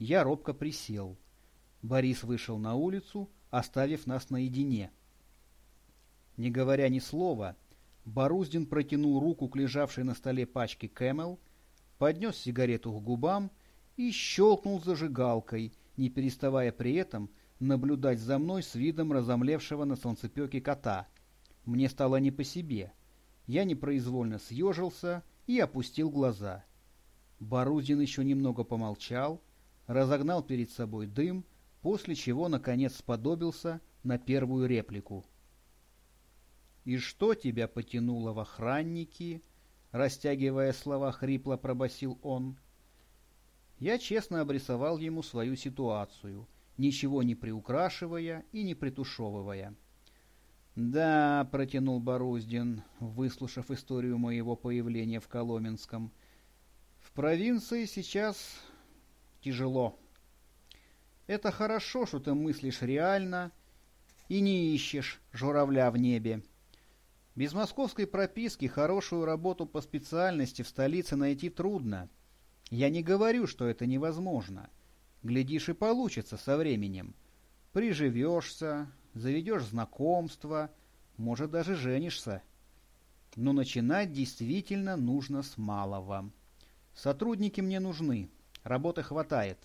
Я робко присел. Борис вышел на улицу, оставив нас наедине. Не говоря ни слова, Боруздин протянул руку к лежавшей на столе пачке Camel, поднес сигарету к губам и щелкнул зажигалкой, не переставая при этом наблюдать за мной с видом разомлевшего на солнцепеке кота. Мне стало не по себе. Я непроизвольно съежился и опустил глаза. Боруздин еще немного помолчал, разогнал перед собой дым, после чего, наконец, сподобился на первую реплику. «И что тебя потянуло в охранники?» Растягивая слова, хрипло пробасил он. Я честно обрисовал ему свою ситуацию, ничего не приукрашивая и не притушевывая. «Да», — протянул Боруздин, выслушав историю моего появления в Коломенском, — «в провинции сейчас тяжело. Это хорошо, что ты мыслишь реально и не ищешь журавля в небе. Без московской прописки хорошую работу по специальности в столице найти трудно. Я не говорю, что это невозможно. Глядишь и получится со временем. Приживешься, заведешь знакомство, может, даже женишься. Но начинать действительно нужно с малого. Сотрудники мне нужны, работы хватает.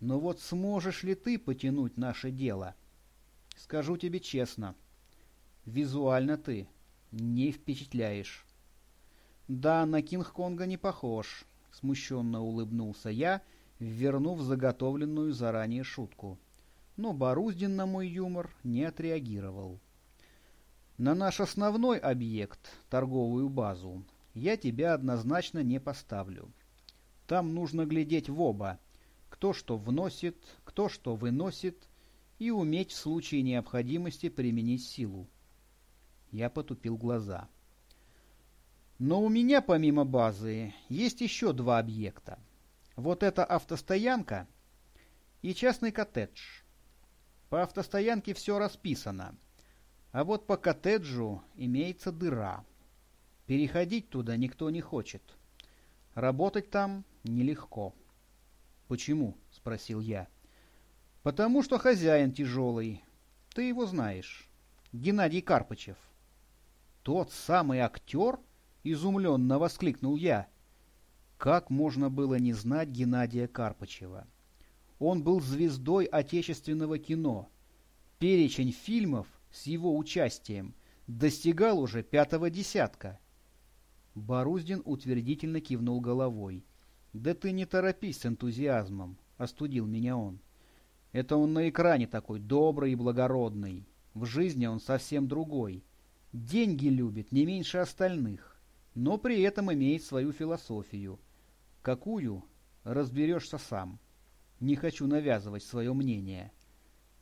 Но вот сможешь ли ты потянуть наше дело? Скажу тебе честно, визуально ты не впечатляешь. Да, на Кинг-Конга не похож, смущенно улыбнулся я, вернув заготовленную заранее шутку. Но Боруздин на мой юмор не отреагировал. На наш основной объект, торговую базу, я тебя однозначно не поставлю. Там нужно глядеть в оба, кто что вносит, кто что выносит, и уметь в случае необходимости применить силу. Я потупил глаза. Но у меня помимо базы есть еще два объекта. Вот это автостоянка и частный коттедж. По автостоянке все расписано, а вот по коттеджу имеется дыра. Переходить туда никто не хочет. Работать там нелегко. «Почему?» — спросил я. «Потому что хозяин тяжелый. Ты его знаешь. Геннадий Карпычев». «Тот самый актер?» — изумленно воскликнул я. Как можно было не знать Геннадия Карпычева? Он был звездой отечественного кино. Перечень фильмов с его участием достигал уже пятого десятка. Боруздин утвердительно кивнул головой. «Да ты не торопись с энтузиазмом», — остудил меня он. «Это он на экране такой добрый и благородный. В жизни он совсем другой. Деньги любит не меньше остальных, но при этом имеет свою философию. Какую? Разберешься сам. Не хочу навязывать свое мнение.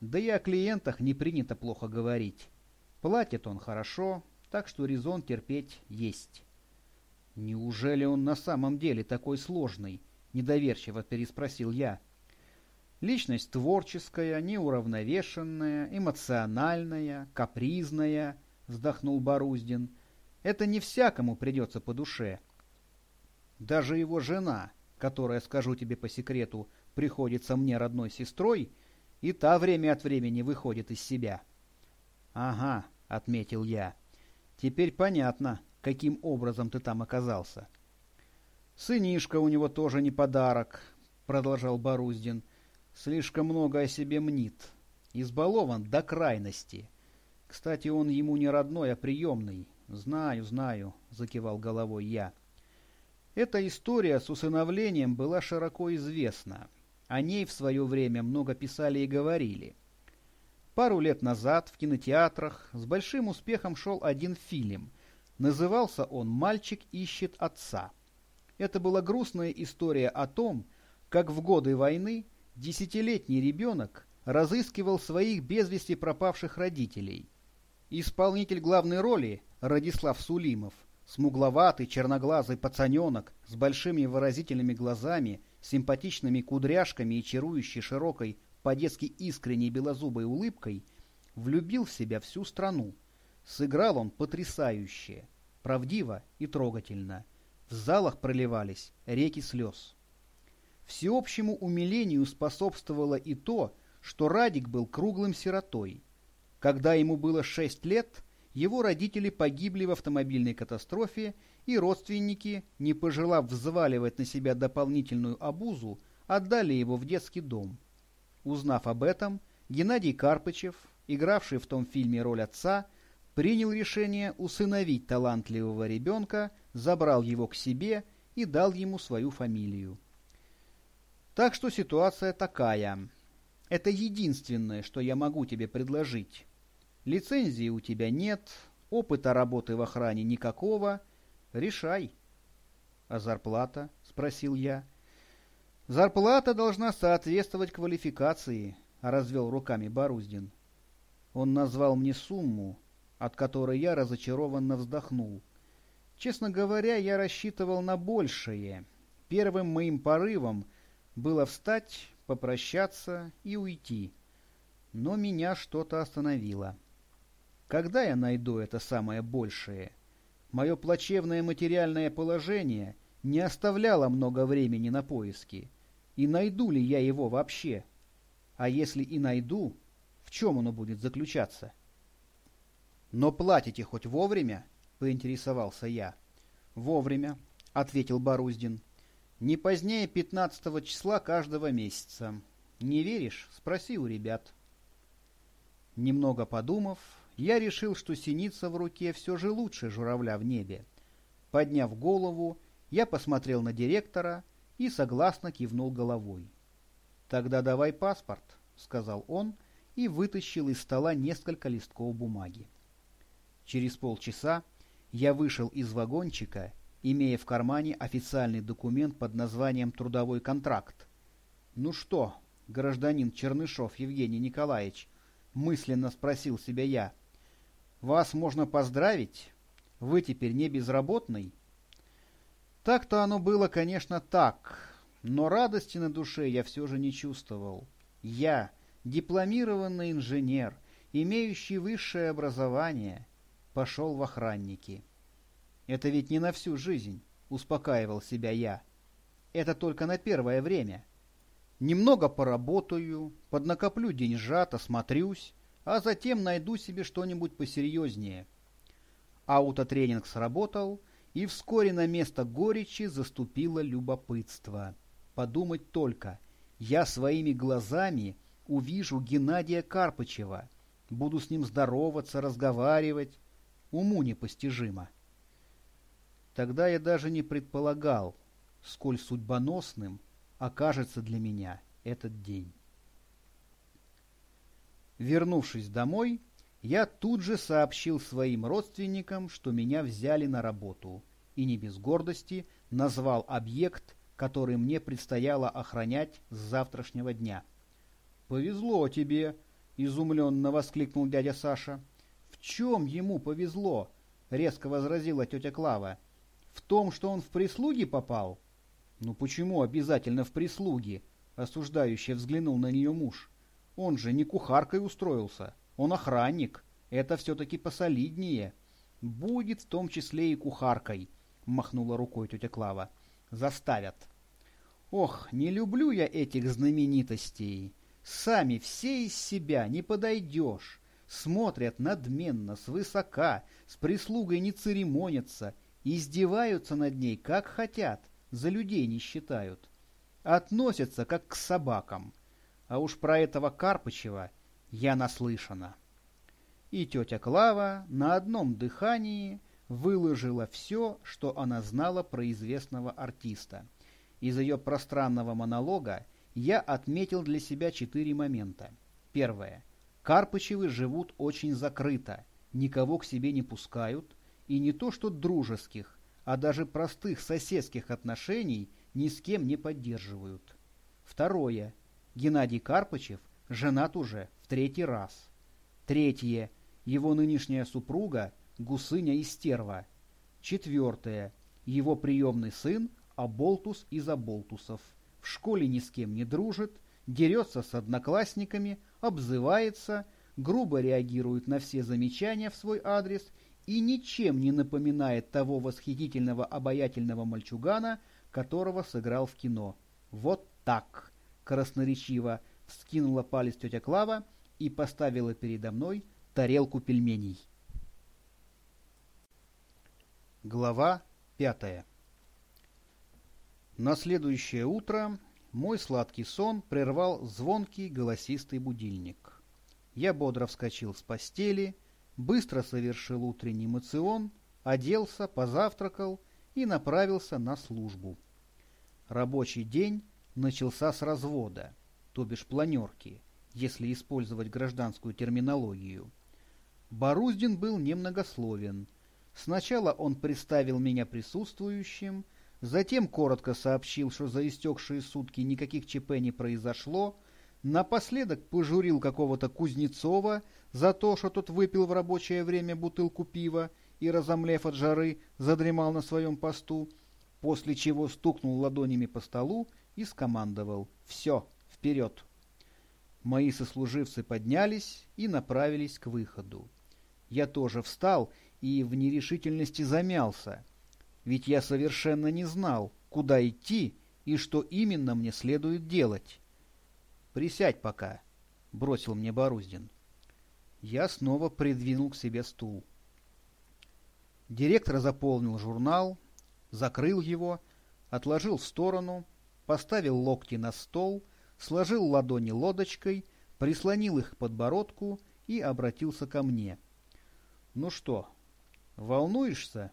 Да и о клиентах не принято плохо говорить. Платит он хорошо, так что резон терпеть есть». «Неужели он на самом деле такой сложный?» — недоверчиво переспросил я. «Личность творческая, неуравновешенная, эмоциональная, капризная», — вздохнул Боруздин. «Это не всякому придется по душе. Даже его жена, которая, скажу тебе по секрету, приходится мне родной сестрой, и та время от времени выходит из себя». «Ага», — отметил я. «Теперь понятно, каким образом ты там оказался. «Сынишка у него тоже не подарок», — продолжал Боруздин. «Слишком много о себе мнит. Избалован до крайности. Кстати, он ему не родной, а приемный. Знаю, знаю», — закивал головой я. Эта история с усыновлением была широко известна. О ней в свое время много писали и говорили. Пару лет назад в кинотеатрах с большим успехом шел один фильм — Назывался он «Мальчик ищет отца». Это была грустная история о том, как в годы войны десятилетний ребенок разыскивал своих без вести пропавших родителей. Исполнитель главной роли Радислав Сулимов, смугловатый черноглазый пацаненок с большими выразительными глазами, симпатичными кудряшками и чарующей широкой, по-детски искренней белозубой улыбкой, влюбил в себя всю страну. Сыграл он потрясающе, правдиво и трогательно. В залах проливались реки слез. Всеобщему умилению способствовало и то, что Радик был круглым сиротой. Когда ему было шесть лет, его родители погибли в автомобильной катастрофе, и родственники, не пожелав взваливать на себя дополнительную обузу, отдали его в детский дом. Узнав об этом, Геннадий Карпычев, игравший в том фильме роль отца, принял решение усыновить талантливого ребенка, забрал его к себе и дал ему свою фамилию. Так что ситуация такая. Это единственное, что я могу тебе предложить. Лицензии у тебя нет, опыта работы в охране никакого. Решай. А зарплата? Спросил я. Зарплата должна соответствовать квалификации, развел руками Боруздин. Он назвал мне сумму, от которой я разочарованно вздохнул. Честно говоря, я рассчитывал на большее. Первым моим порывом было встать, попрощаться и уйти. Но меня что-то остановило. Когда я найду это самое большее? Мое плачевное материальное положение не оставляло много времени на поиски. И найду ли я его вообще? А если и найду, в чем оно будет заключаться? Но платите хоть вовремя? Поинтересовался я. Вовремя, ответил Боруздин. Не позднее 15 числа каждого месяца. Не веришь? Спроси у ребят. Немного подумав, я решил, что синица в руке все же лучше журавля в небе. Подняв голову, я посмотрел на директора и согласно кивнул головой. «Тогда давай паспорт», — сказал он и вытащил из стола несколько листков бумаги. Через полчаса я вышел из вагончика, имея в кармане официальный документ под названием «Трудовой контракт». «Ну что, гражданин Чернышов Евгений Николаевич?» — мысленно спросил себя я. Вас можно поздравить, вы теперь не безработный. Так-то оно было, конечно, так, но радости на душе я все же не чувствовал. Я, дипломированный инженер, имеющий высшее образование, пошел в охранники. Это ведь не на всю жизнь, успокаивал себя я. Это только на первое время. Немного поработаю, поднакоплю деньжат, осмотрюсь, а затем найду себе что-нибудь посерьезнее. Аутотренинг сработал, и вскоре на место горечи заступило любопытство. Подумать только, я своими глазами увижу Геннадия Карпычева, буду с ним здороваться, разговаривать. Уму непостижимо. Тогда я даже не предполагал, сколь судьбоносным окажется для меня этот день. Вернувшись домой, я тут же сообщил своим родственникам, что меня взяли на работу, и не без гордости назвал объект, который мне предстояло охранять с завтрашнего дня. «Повезло тебе!» — изумленно воскликнул дядя Саша. «В чем ему повезло?» — резко возразила тетя Клава. «В том, что он в прислуги попал?» «Ну почему обязательно в прислуги?» — осуждающе взглянул на нее муж. Он же не кухаркой устроился, он охранник. Это все-таки посолиднее. Будет в том числе и кухаркой, махнула рукой тетя Клава. Заставят. Ох, не люблю я этих знаменитостей. Сами все из себя не подойдешь. Смотрят надменно, свысока, с прислугой не церемонятся, издеваются над ней, как хотят, за людей не считают. Относятся, как к собакам. А уж про этого Карпычева я наслышана. И тетя Клава на одном дыхании выложила все, что она знала про известного артиста. Из ее пространного монолога я отметил для себя четыре момента. Первое. Карпычевы живут очень закрыто, никого к себе не пускают, и не то что дружеских, а даже простых соседских отношений ни с кем не поддерживают. Второе. Геннадий Карпычев женат уже в третий раз. Третье. Его нынешняя супруга – гусыня и стерва. Четвертое. Его приемный сын – Аболтус из Аболтусов. В школе ни с кем не дружит, дерется с одноклассниками, обзывается, грубо реагирует на все замечания в свой адрес и ничем не напоминает того восхитительного обаятельного мальчугана, которого сыграл в кино. Вот так!» — красноречиво вскинула палец тетя Клава и поставила передо мной тарелку пельменей. Глава пятая На следующее утро мой сладкий сон прервал звонкий голосистый будильник. Я бодро вскочил с постели, быстро совершил утренний мацион, оделся, позавтракал и направился на службу. Рабочий день начался с развода, то бишь планерки, если использовать гражданскую терминологию. Боруздин был немногословен. Сначала он представил меня присутствующим, затем коротко сообщил, что за истекшие сутки никаких ЧП не произошло, напоследок пожурил какого-то Кузнецова за то, что тот выпил в рабочее время бутылку пива и, разомлев от жары, задремал на своем посту, после чего стукнул ладонями по столу и скомандовал «Все, вперед!». Мои сослуживцы поднялись и направились к выходу. Я тоже встал и в нерешительности замялся, ведь я совершенно не знал, куда идти и что именно мне следует делать. «Присядь пока», — бросил мне Боруздин. Я снова придвинул к себе стул. Директор заполнил журнал, закрыл его, отложил в сторону, поставил локти на стол, сложил ладони лодочкой, прислонил их к подбородку и обратился ко мне. «Ну что, волнуешься?»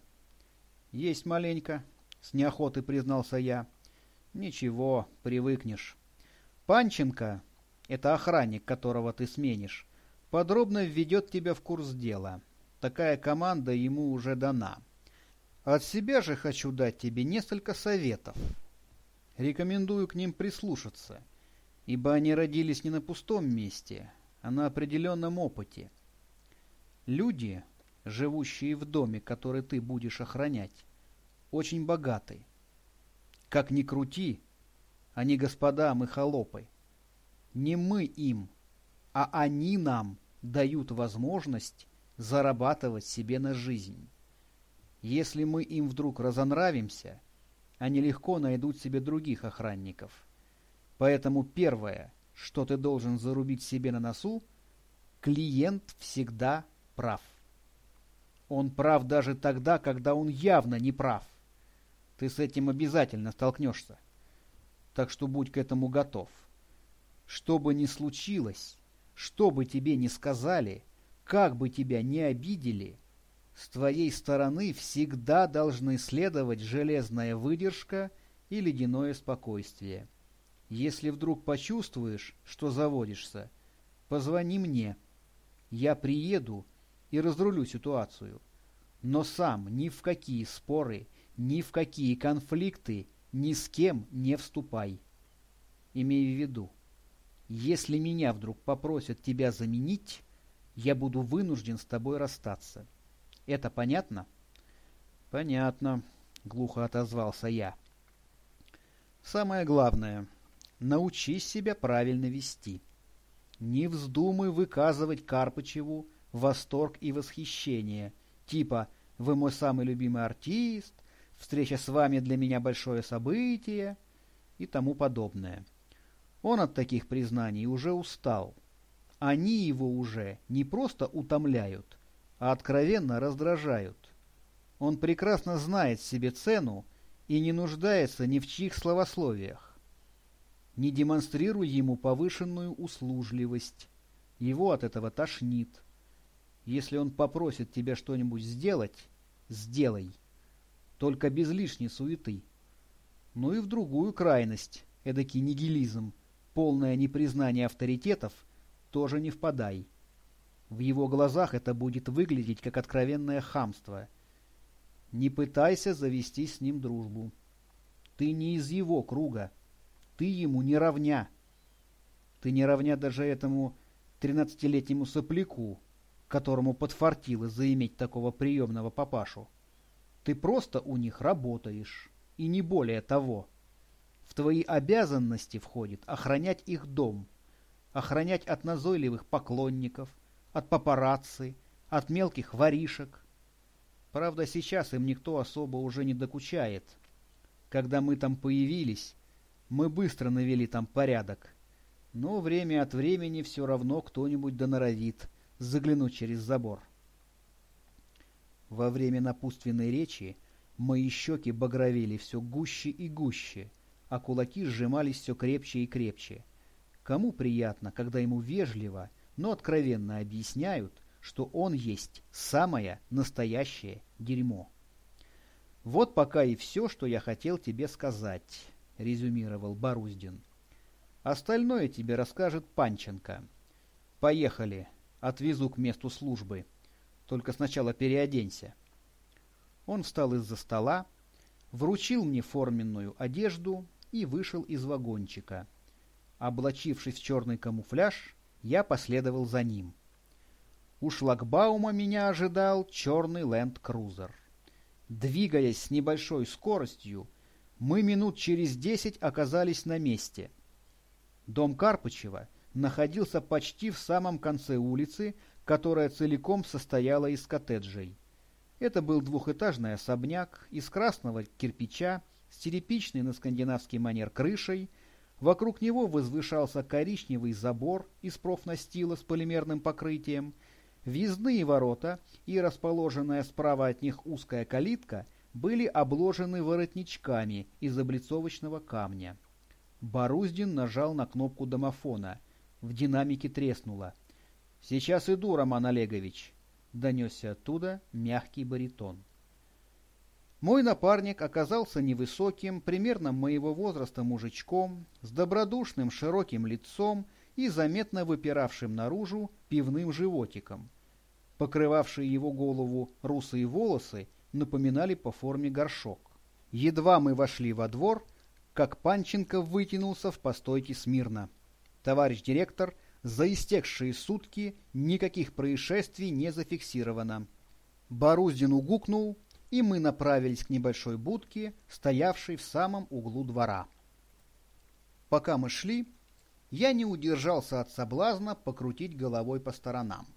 «Есть маленько», — с неохотой признался я. «Ничего, привыкнешь. Панченко, это охранник, которого ты сменишь, подробно введет тебя в курс дела. Такая команда ему уже дана. От себя же хочу дать тебе несколько советов. Рекомендую к ним прислушаться, ибо они родились не на пустом месте, а на определенном опыте. Люди, живущие в доме, который ты будешь охранять, очень богаты. Как ни крути, они господа, мы холопы. Не мы им, а они нам дают возможность зарабатывать себе на жизнь. Если мы им вдруг разонравимся, они легко найдут себе других охранников. Поэтому первое, что ты должен зарубить себе на носу, клиент всегда прав. Он прав даже тогда, когда он явно не прав. Ты с этим обязательно столкнешься. Так что будь к этому готов. Что бы ни случилось, что бы тебе ни сказали, как бы тебя ни обидели, с твоей стороны всегда должны следовать железная выдержка и ледяное спокойствие. Если вдруг почувствуешь, что заводишься, позвони мне. Я приеду и разрулю ситуацию. Но сам ни в какие споры, ни в какие конфликты ни с кем не вступай. Имей в виду, если меня вдруг попросят тебя заменить, я буду вынужден с тобой расстаться. Это понятно? Понятно, глухо отозвался я. Самое главное, научись себя правильно вести. Не вздумай выказывать Карпычеву восторг и восхищение, типа «Вы мой самый любимый артист», «Встреча с вами для меня большое событие» и тому подобное. Он от таких признаний уже устал. Они его уже не просто утомляют, а откровенно раздражают. Он прекрасно знает себе цену и не нуждается ни в чьих словословиях. Не демонстрируй ему повышенную услужливость. Его от этого тошнит. Если он попросит тебя что-нибудь сделать, сделай. Только без лишней суеты. Ну и в другую крайность, эдакий нигилизм, полное непризнание авторитетов – тоже не впадай. В его глазах это будет выглядеть как откровенное хамство. Не пытайся завести с ним дружбу. Ты не из его круга. Ты ему не равня. Ты не равня даже этому тринадцатилетнему сопляку, которому подфартило заиметь такого приемного папашу. Ты просто у них работаешь, и не более того. В твои обязанности входит охранять их дом, охранять от назойливых поклонников, от папарацци, от мелких воришек. Правда, сейчас им никто особо уже не докучает. Когда мы там появились, Мы быстро навели там порядок. Но время от времени все равно кто-нибудь доноровит заглянуть через забор. Во время напутственной речи мои щеки багровели все гуще и гуще, а кулаки сжимались все крепче и крепче. Кому приятно, когда ему вежливо, но откровенно объясняют, что он есть самое настоящее дерьмо. «Вот пока и все, что я хотел тебе сказать», — резюмировал Боруздин. «Остальное тебе расскажет Панченко. Поехали, отвезу к месту службы. Только сначала переоденься». Он встал из-за стола, вручил мне форменную одежду и вышел из вагончика. Облачившись в черный камуфляж, я последовал за ним. У шлагбаума меня ожидал черный ленд-крузер. Двигаясь с небольшой скоростью, мы минут через десять оказались на месте. Дом Карпычева находился почти в самом конце улицы, которая целиком состояла из коттеджей. Это был двухэтажный особняк из красного кирпича с терепичной на скандинавский манер крышей. Вокруг него возвышался коричневый забор из профнастила с полимерным покрытием – Въездные ворота и расположенная справа от них узкая калитка были обложены воротничками из облицовочного камня. Боруздин нажал на кнопку домофона. В динамике треснуло. «Сейчас иду, Роман Олегович», — донесся оттуда мягкий баритон. Мой напарник оказался невысоким, примерно моего возраста мужичком, с добродушным широким лицом и заметно выпиравшим наружу пивным животиком. Покрывавшие его голову русые волосы напоминали по форме горшок. Едва мы вошли во двор, как Панченко вытянулся в постойке смирно. Товарищ директор, за истекшие сутки никаких происшествий не зафиксировано. Боруздин угукнул, и мы направились к небольшой будке, стоявшей в самом углу двора. Пока мы шли, я не удержался от соблазна покрутить головой по сторонам.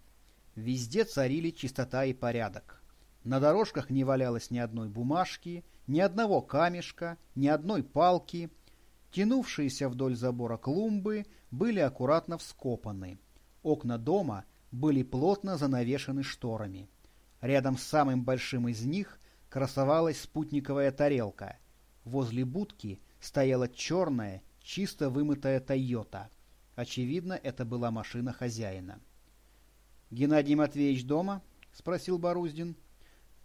Везде царили чистота и порядок. На дорожках не валялось ни одной бумажки, ни одного камешка, ни одной палки. Тянувшиеся вдоль забора клумбы были аккуратно вскопаны. Окна дома были плотно занавешены шторами. Рядом с самым большим из них красовалась спутниковая тарелка. Возле будки стояла черная, чисто вымытая «Тойота». Очевидно, это была машина хозяина. Геннадий Матвеевич дома? — спросил Боруздин.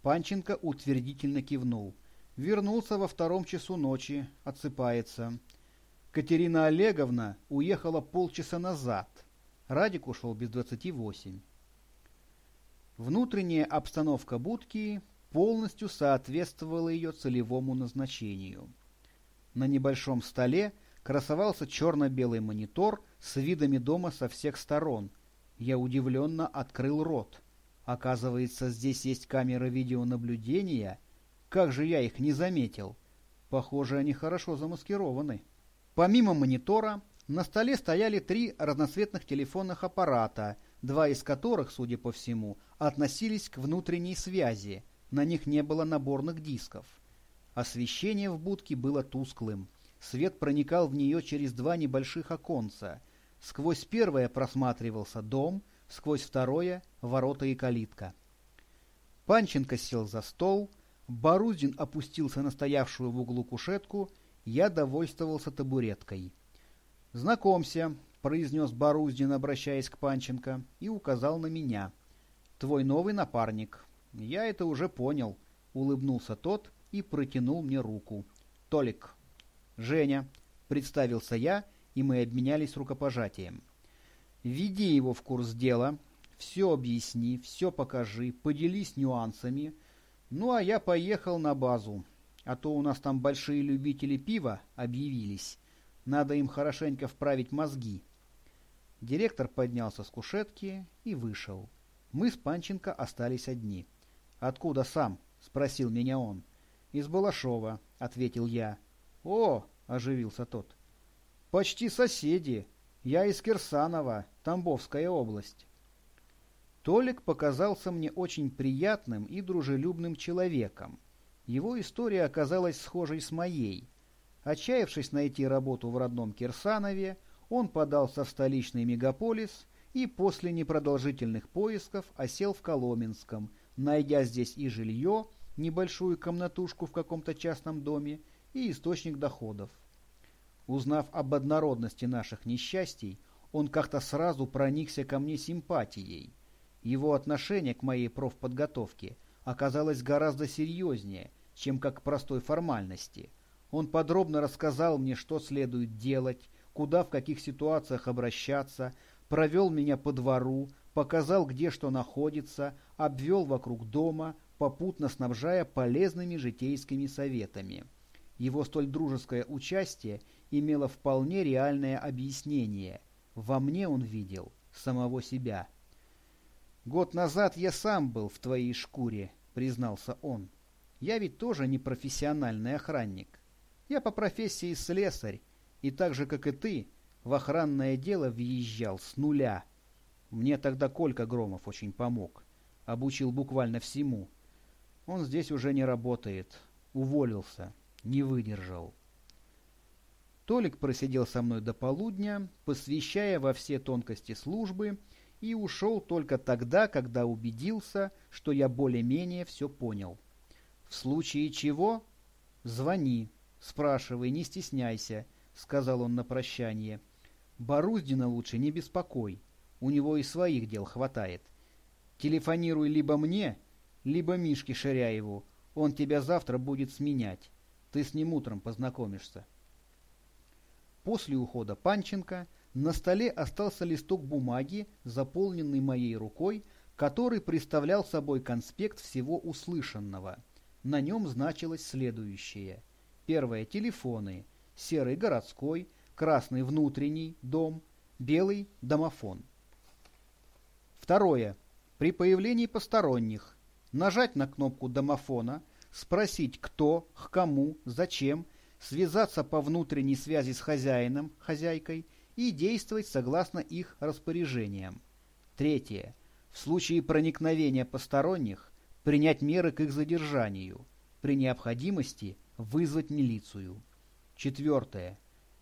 Панченко утвердительно кивнул. Вернулся во втором часу ночи, отсыпается. Катерина Олеговна уехала полчаса назад. Радик ушел без двадцати восемь. Внутренняя обстановка будки полностью соответствовала ее целевому назначению. На небольшом столе красовался черно-белый монитор с видами дома со всех сторон — я удивленно открыл рот. Оказывается, здесь есть камеры видеонаблюдения. Как же я их не заметил? Похоже, они хорошо замаскированы. Помимо монитора, на столе стояли три разноцветных телефонных аппарата, два из которых, судя по всему, относились к внутренней связи. На них не было наборных дисков. Освещение в будке было тусклым. Свет проникал в нее через два небольших оконца — Сквозь первое просматривался дом, сквозь второе — ворота и калитка. Панченко сел за стол, Борузин опустился на стоявшую в углу кушетку, я довольствовался табуреткой. «Знакомься», — произнес Борузин, обращаясь к Панченко, и указал на меня. «Твой новый напарник». «Я это уже понял», — улыбнулся тот и протянул мне руку. «Толик». «Женя», — представился я, — и мы обменялись рукопожатием. «Веди его в курс дела, все объясни, все покажи, поделись нюансами. Ну, а я поехал на базу, а то у нас там большие любители пива объявились. Надо им хорошенько вправить мозги». Директор поднялся с кушетки и вышел. Мы с Панченко остались одни. «Откуда сам?» — спросил меня он. «Из Балашова», — ответил я. «О!» — оживился тот. Почти соседи. Я из Кирсанова, Тамбовская область. Толик показался мне очень приятным и дружелюбным человеком. Его история оказалась схожей с моей. Отчаявшись найти работу в родном Кирсанове, он подался в столичный мегаполис и после непродолжительных поисков осел в Коломенском, найдя здесь и жилье, небольшую комнатушку в каком-то частном доме, и источник доходов. Узнав об однородности наших несчастий, он как-то сразу проникся ко мне симпатией. Его отношение к моей профподготовке оказалось гораздо серьезнее, чем как простой формальности. Он подробно рассказал мне, что следует делать, куда в каких ситуациях обращаться, провел меня по двору, показал, где что находится, обвел вокруг дома, попутно снабжая полезными житейскими советами. Его столь дружеское участие имело вполне реальное объяснение. Во мне он видел самого себя. «Год назад я сам был в твоей шкуре», — признался он. «Я ведь тоже не профессиональный охранник. Я по профессии слесарь, и так же, как и ты, в охранное дело въезжал с нуля. Мне тогда Колька Громов очень помог. Обучил буквально всему. Он здесь уже не работает. Уволился. Не выдержал. Толик просидел со мной до полудня, посвящая во все тонкости службы, и ушел только тогда, когда убедился, что я более-менее все понял. В случае чего звони, спрашивай, не стесняйся, — сказал он на прощание. Боруздина лучше не беспокой, у него и своих дел хватает. Телефонируй либо мне, либо Мишке Ширяеву, он тебя завтра будет сменять. Ты с ним утром познакомишься. После ухода Панченко на столе остался листок бумаги, заполненный моей рукой, который представлял собой конспект всего услышанного. На нем значилось следующее. Первое – телефоны. Серый – городской, красный – внутренний, дом, белый – домофон. Второе. При появлении посторонних нажать на кнопку домофона, спросить кто, к кому, зачем – связаться по внутренней связи с хозяином, хозяйкой и действовать согласно их распоряжениям. Третье. В случае проникновения посторонних принять меры к их задержанию. При необходимости вызвать милицию. Четвертое.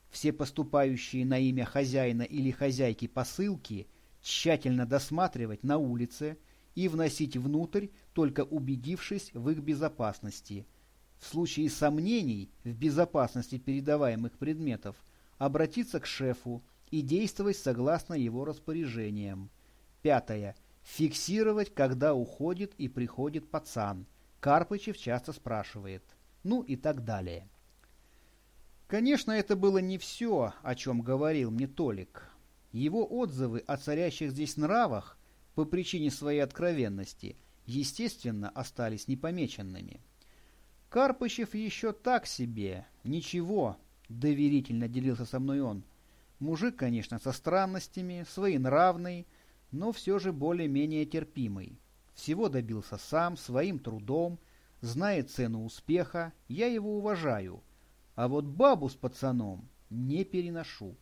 Все поступающие на имя хозяина или хозяйки посылки тщательно досматривать на улице и вносить внутрь, только убедившись в их безопасности – в случае сомнений в безопасности передаваемых предметов обратиться к шефу и действовать согласно его распоряжениям. Пятое. Фиксировать, когда уходит и приходит пацан. Карпычев часто спрашивает. Ну и так далее. Конечно, это было не все, о чем говорил мне Толик. Его отзывы о царящих здесь нравах по причине своей откровенности, естественно, остались непомеченными. Карпычев еще так себе, ничего, доверительно делился со мной он. Мужик, конечно, со странностями, своенравный, но все же более-менее терпимый. Всего добился сам, своим трудом, знает цену успеха, я его уважаю. А вот бабу с пацаном не переношу.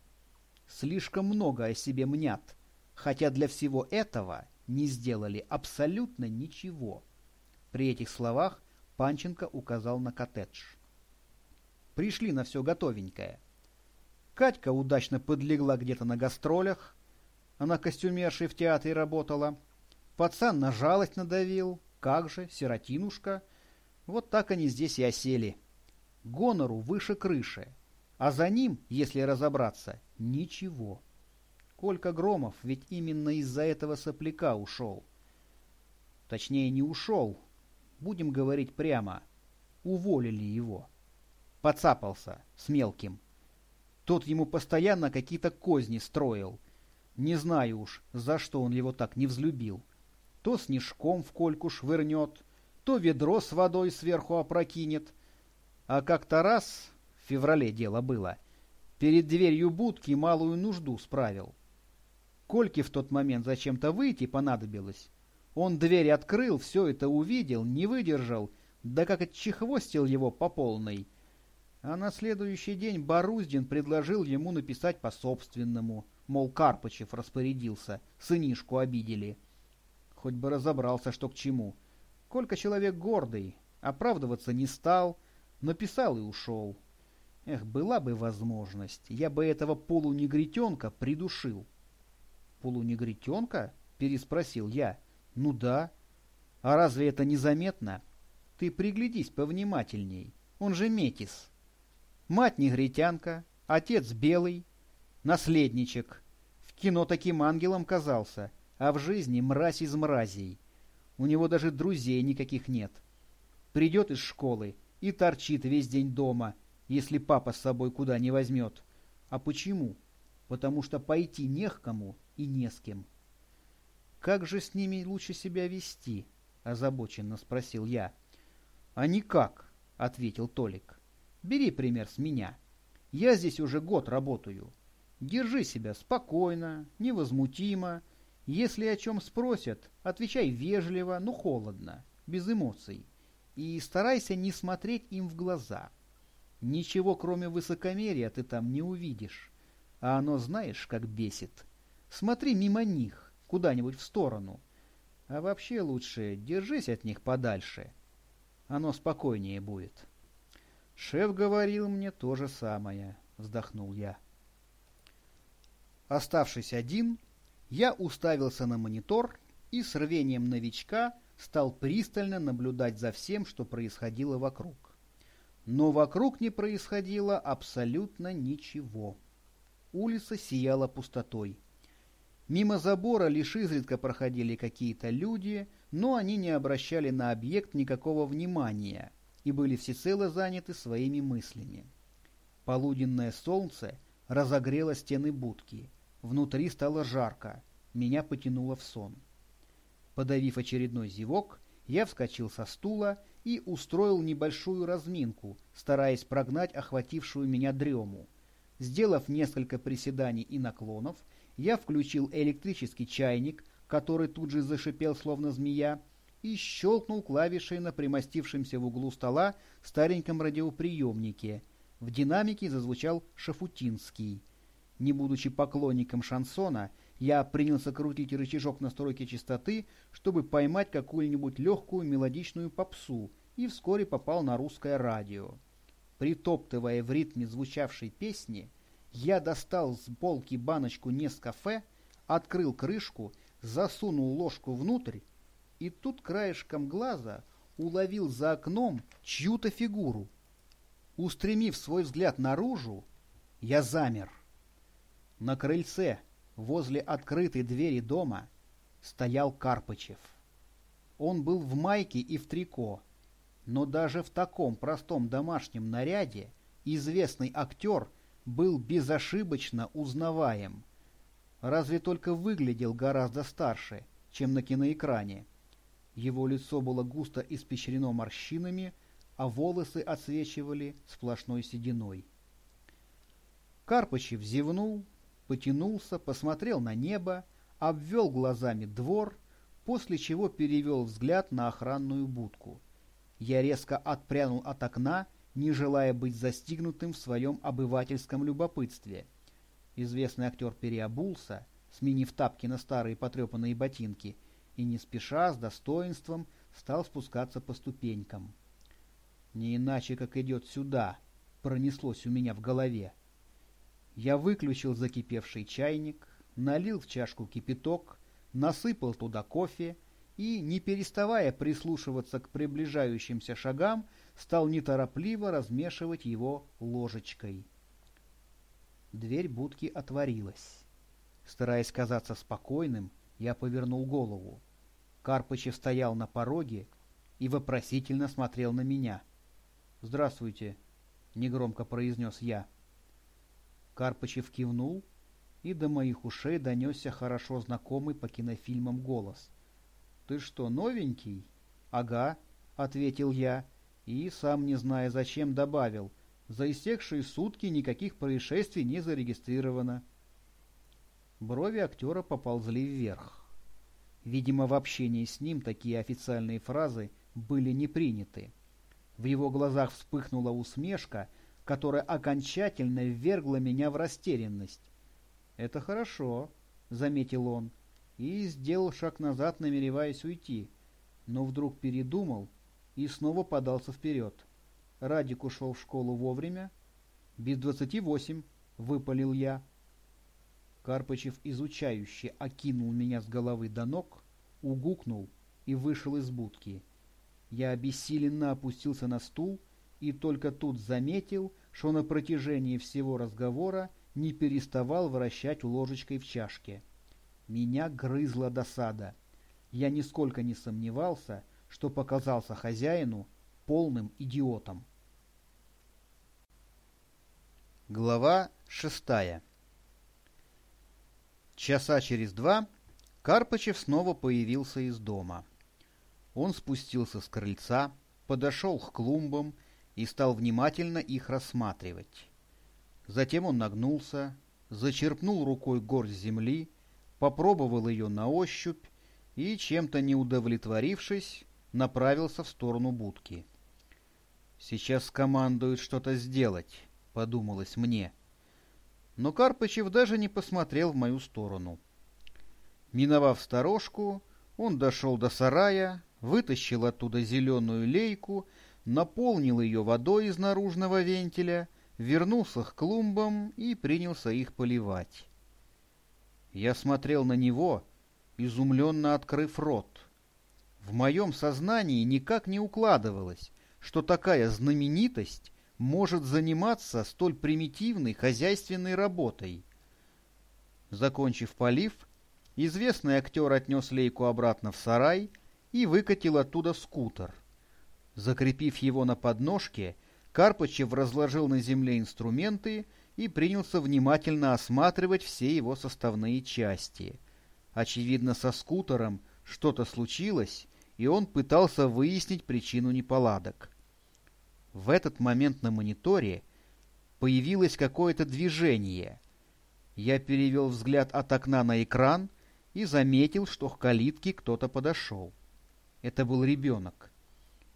Слишком много о себе мнят, хотя для всего этого не сделали абсолютно ничего. При этих словах Панченко указал на коттедж. Пришли на все готовенькое. Катька удачно подлегла где-то на гастролях. Она костюмершей в театре работала. Пацан на жалость надавил. Как же, сиротинушка. Вот так они здесь и осели. Гонору выше крыши. А за ним, если разобраться, ничего. Колька Громов ведь именно из-за этого сопляка ушел. Точнее, не ушел, будем говорить прямо, уволили его. Поцапался с мелким. Тот ему постоянно какие-то козни строил. Не знаю уж, за что он его так не взлюбил. То снежком в кольку швырнет, то ведро с водой сверху опрокинет. А как-то раз, в феврале дело было, перед дверью будки малую нужду справил. Кольке в тот момент зачем-то выйти понадобилось. Он дверь открыл, все это увидел, не выдержал, да как отчехвостил его по полной. А на следующий день Боруздин предложил ему написать по-собственному, мол, Карпычев распорядился, сынишку обидели. Хоть бы разобрался, что к чему. Колька человек гордый, оправдываться не стал, написал и ушел. Эх, была бы возможность, я бы этого полунегритенка придушил. Полунегритенка? Переспросил я. Ну да. А разве это незаметно? Ты приглядись повнимательней. Он же метис. Мать негритянка, отец белый, наследничек. В кино таким ангелом казался, а в жизни мразь из мразей. У него даже друзей никаких нет. Придет из школы и торчит весь день дома, если папа с собой куда не возьмет. А почему? Потому что пойти не к кому и не с кем. «Как же с ними лучше себя вести?» — озабоченно спросил я. «А никак», — ответил Толик. «Бери пример с меня. Я здесь уже год работаю. Держи себя спокойно, невозмутимо. Если о чем спросят, отвечай вежливо, но холодно, без эмоций. И старайся не смотреть им в глаза. Ничего, кроме высокомерия, ты там не увидишь. А оно знаешь, как бесит. Смотри мимо них, куда-нибудь в сторону. А вообще лучше держись от них подальше. Оно спокойнее будет. Шеф говорил мне то же самое, вздохнул я. Оставшись один, я уставился на монитор и с рвением новичка стал пристально наблюдать за всем, что происходило вокруг. Но вокруг не происходило абсолютно ничего. Улица сияла пустотой. Мимо забора лишь изредка проходили какие-то люди, но они не обращали на объект никакого внимания и были всецело заняты своими мыслями. Полуденное солнце разогрело стены будки. Внутри стало жарко. Меня потянуло в сон. Подавив очередной зевок, я вскочил со стула и устроил небольшую разминку, стараясь прогнать охватившую меня дрему. Сделав несколько приседаний и наклонов, я включил электрический чайник, который тут же зашипел, словно змея, и щелкнул клавишей на примостившемся в углу стола стареньком радиоприемнике. В динамике зазвучал Шафутинский. Не будучи поклонником шансона, я принялся крутить рычажок настройки частоты, чтобы поймать какую-нибудь легкую мелодичную попсу, и вскоре попал на русское радио. Притоптывая в ритме звучавшей песни, я достал с полки баночку Нескафе, открыл крышку, засунул ложку внутрь, и тут краешком глаза уловил за окном чью-то фигуру. Устремив свой взгляд наружу, я замер. На крыльце, возле открытой двери дома, стоял Карпычев. Он был в майке и в трико, но даже в таком простом домашнем наряде известный актер – был безошибочно узнаваем. Разве только выглядел гораздо старше, чем на киноэкране. Его лицо было густо испещрено морщинами, а волосы отсвечивали сплошной сединой. Карпычев зевнул, потянулся, посмотрел на небо, обвел глазами двор, после чего перевел взгляд на охранную будку. Я резко отпрянул от окна не желая быть застигнутым в своем обывательском любопытстве. Известный актер переобулся, сменив тапки на старые потрепанные ботинки, и не спеша, с достоинством, стал спускаться по ступенькам. «Не иначе, как идет сюда», — пронеслось у меня в голове. Я выключил закипевший чайник, налил в чашку кипяток, насыпал туда кофе и, не переставая прислушиваться к приближающимся шагам, стал неторопливо размешивать его ложечкой. Дверь будки отворилась. Стараясь казаться спокойным, я повернул голову. Карпычев стоял на пороге и вопросительно смотрел на меня. «Здравствуйте», — негромко произнес я. Карпычев кивнул, и до моих ушей донесся хорошо знакомый по кинофильмам голос. «Ты что, новенький?» «Ага», — ответил я и, сам не зная зачем, добавил, за истекшие сутки никаких происшествий не зарегистрировано. Брови актера поползли вверх. Видимо, в общении с ним такие официальные фразы были не приняты. В его глазах вспыхнула усмешка, которая окончательно ввергла меня в растерянность. «Это хорошо», — заметил он, и сделал шаг назад, намереваясь уйти, но вдруг передумал и снова подался вперед. Радик ушел в школу вовремя. Без двадцати восемь, — выпалил я. Карпычев изучающе окинул меня с головы до ног, угукнул и вышел из будки. Я обессиленно опустился на стул и только тут заметил, что на протяжении всего разговора не переставал вращать ложечкой в чашке. Меня грызла досада. Я нисколько не сомневался, что показался хозяину полным идиотом. Глава шестая Часа через два Карпычев снова появился из дома. Он спустился с крыльца, подошел к клумбам и стал внимательно их рассматривать. Затем он нагнулся, зачерпнул рукой горсть земли, попробовал ее на ощупь и, чем-то не удовлетворившись, направился в сторону будки. «Сейчас командует что-то сделать», — подумалось мне. — но Карпычев даже не посмотрел в мою сторону. Миновав сторожку, он дошел до сарая, вытащил оттуда зеленую лейку, наполнил ее водой из наружного вентиля, вернулся к клумбам и принялся их поливать. Я смотрел на него, изумленно открыв рот. В моем сознании никак не укладывалось, что такая знаменитость может заниматься столь примитивной хозяйственной работой. Закончив полив, известный актер отнес лейку обратно в сарай и выкатил оттуда скутер. Закрепив его на подножке, Карпычев разложил на земле инструменты и принялся внимательно осматривать все его составные части. Очевидно, со скутером что-то случилось, и он пытался выяснить причину неполадок. В этот момент на мониторе появилось какое-то движение. Я перевел взгляд от окна на экран и заметил, что к калитке кто-то подошел. Это был ребенок.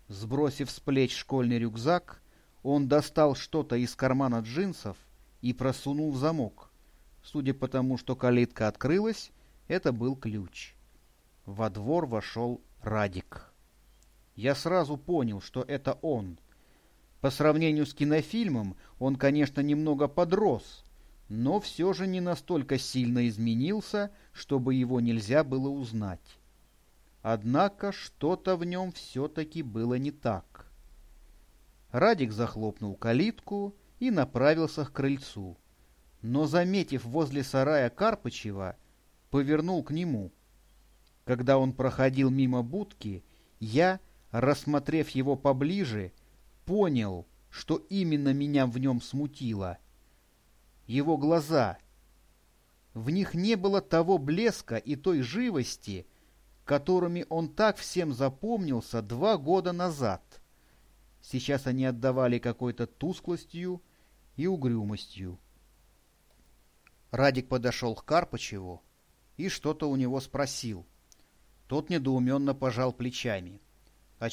Сбросив с плеч школьный рюкзак, он достал что-то из кармана джинсов и просунул в замок. Судя по тому, что калитка открылась, это был ключ. Во двор вошел Радик. Я сразу понял, что это он — по сравнению с кинофильмом он, конечно, немного подрос, но все же не настолько сильно изменился, чтобы его нельзя было узнать. Однако что-то в нем все-таки было не так. Радик захлопнул калитку и направился к крыльцу, но, заметив возле сарая Карпычева, повернул к нему. Когда он проходил мимо будки, я, рассмотрев его поближе, понял, что именно меня в нем смутило. Его глаза. В них не было того блеска и той живости, которыми он так всем запомнился два года назад. Сейчас они отдавали какой-то тусклостью и угрюмостью. Радик подошел к Карпачеву и что-то у него спросил. Тот недоуменно пожал плечами.